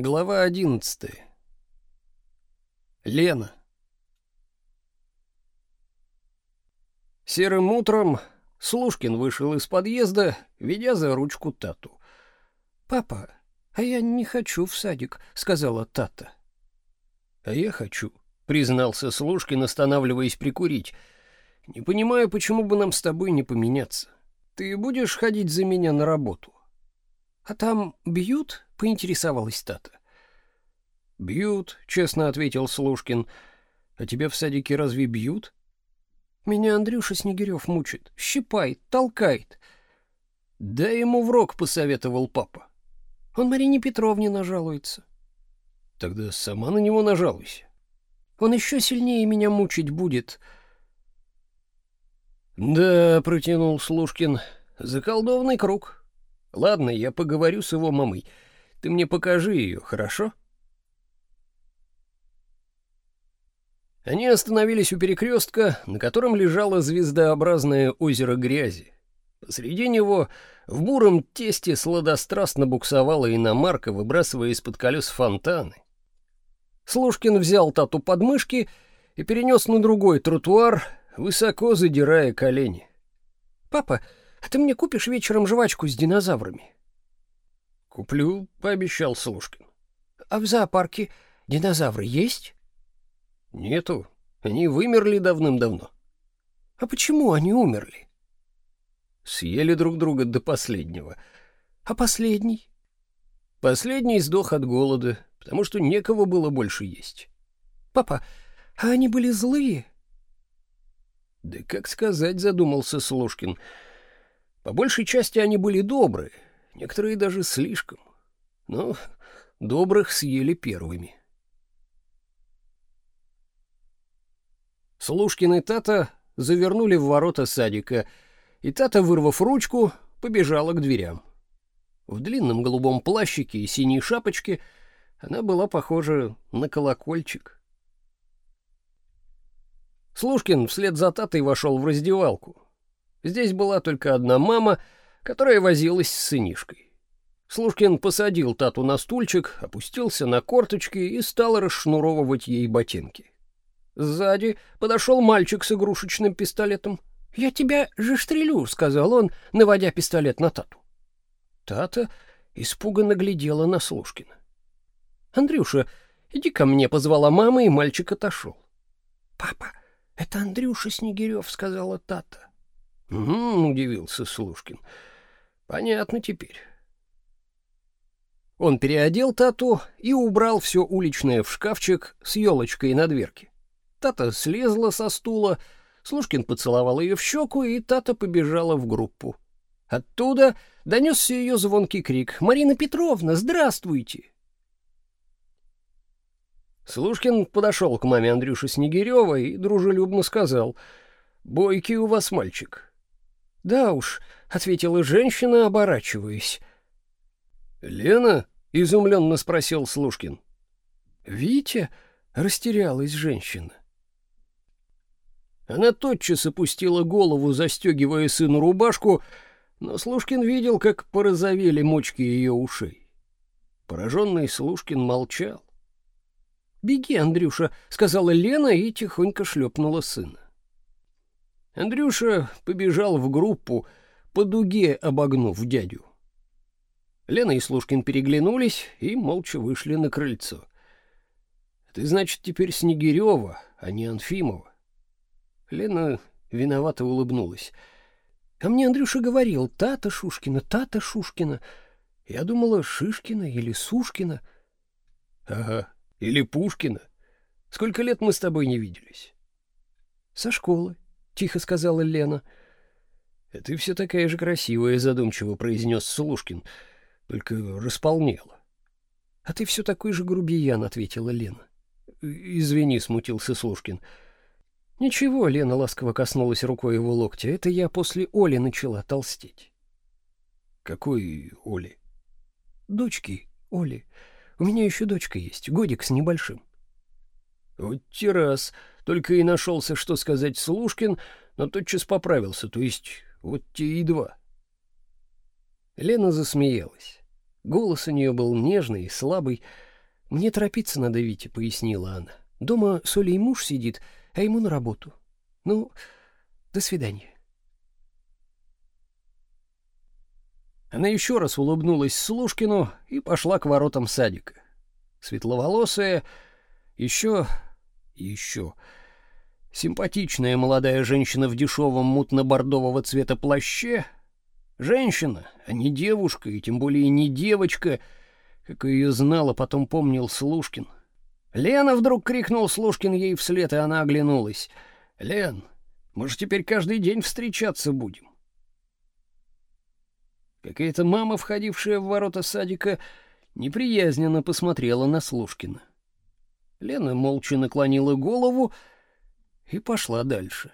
Глава одиннадцатая. Лена. Серым утром Слушкин вышел из подъезда, ведя за ручку Тату. «Папа, а я не хочу в садик», — сказала Тата. «А я хочу», — признался Слушкин, останавливаясь прикурить. «Не понимаю, почему бы нам с тобой не поменяться. Ты будешь ходить за меня на работу?» «А там бьют?» — поинтересовалась Тата. «Бьют», — честно ответил Слушкин. «А тебя в садике разве бьют?» «Меня Андрюша Снегирев мучит, щипает, толкает». «Дай ему в рог», — посоветовал папа. «Он Марине Петровне нажалуется». «Тогда сама на него нажалуйся». «Он еще сильнее меня мучить будет». «Да», — протянул Слушкин, — «заколдованный круг». Ладно, я поговорю с его мамой. Ты мне покажи ее, хорошо? Они остановились у перекрестка, на котором лежало звездообразное озеро грязи. Посреди него в буром тесте сладострастно буксовала иномарка, выбрасывая из-под колес фонтаны. Слушкин взял тату подмышки и перенес на другой тротуар, высоко задирая колени. «Папа, а ты мне купишь вечером жвачку с динозаврами? Куплю, пообещал Слушкин. А в зоопарке динозавры есть? Нету. Они вымерли давным-давно. А почему они умерли? Съели друг друга до последнего. А последний? Последний сдох от голода, потому что некого было больше есть. Папа, а они были злые? Да как сказать, задумался Слушкин. — по большей части они были добрые, некоторые даже слишком. Но добрых съели первыми. Слушкин и Тата завернули в ворота садика, и Тата, вырвав ручку, побежала к дверям. В длинном голубом плащике и синей шапочке она была похожа на колокольчик. Слушкин вслед за Татой вошел в раздевалку. Здесь была только одна мама, которая возилась с сынишкой. Слушкин посадил Тату на стульчик, опустился на корточки и стал расшнуровывать ей ботинки. Сзади подошел мальчик с игрушечным пистолетом. «Я тебя же стрелю», — сказал он, наводя пистолет на Тату. Тата испуганно глядела на Слушкина. «Андрюша, иди ко мне», — позвала мама, и мальчик отошел. «Папа, это Андрюша Снегирев», — сказала Тата. «Угу», — удивился Слушкин. «Понятно теперь». Он переодел Тату и убрал все уличное в шкафчик с елочкой на дверке. Тата слезла со стула, Слушкин поцеловал ее в щеку, и Тата побежала в группу. Оттуда донесся ее звонкий крик «Марина Петровна, здравствуйте!» Слушкин подошел к маме Андрюши Снегирева и дружелюбно сказал «Бойкий у вас мальчик». Да уж, ответила женщина, оборачиваясь. Лена изумленно спросил Слушкин. Витя растерялась женщина. Она тотчас опустила голову, застегивая сыну рубашку, но Слушкин видел, как порозовели мочки ее ушей. Пораженный Слушкин молчал. «Беги, Андрюша», — сказала Лена и тихонько шлепнула сына. Андрюша побежал в группу, по дуге обогнув дядю. Лена и Слушкин переглянулись и молча вышли на крыльцо. «Ты, значит, теперь Снегирева, а не Анфимова?» Лена виновато улыбнулась. «А мне Андрюша говорил, Тата Шушкина, Тата Шушкина. Я думала, Шишкина или Сушкина». «Ага, или Пушкина. Сколько лет мы с тобой не виделись?» «Со школы тихо сказала Лена. «А ты все такая же красивая», — задумчиво произнес Слушкин, только располнела. «А ты все такой же грубиян», — ответила Лена. «Извини», — смутился Слушкин. «Ничего», — Лена ласково коснулась рукой его локтя, — «это я после Оли начала толстеть». «Какой Оли?» «Дочки Оли. У меня еще дочка есть, годик с небольшим». «Вот те раз», только и нашелся, что сказать Слушкин, но тотчас поправился, то есть вот те и два. Лена засмеялась. Голос у нее был нежный и слабый, «Мне торопиться надо, Витя», — пояснила она. «Дома с Олей муж сидит, а ему на работу. Ну, до свидания». Она еще раз улыбнулась Слушкину и пошла к воротам садика. Светловолосая, еще... еще... Симпатичная молодая женщина в дешевом мутно-бордового цвета плаще. Женщина, а не девушка, и тем более не девочка, как ее знал, а потом помнил Слушкин. «Лена!» — вдруг крикнул Слушкин ей вслед, и она оглянулась. «Лен, мы же теперь каждый день встречаться будем». Какая-то мама, входившая в ворота садика, неприязненно посмотрела на Слушкина. Лена молча наклонила голову и пошла дальше.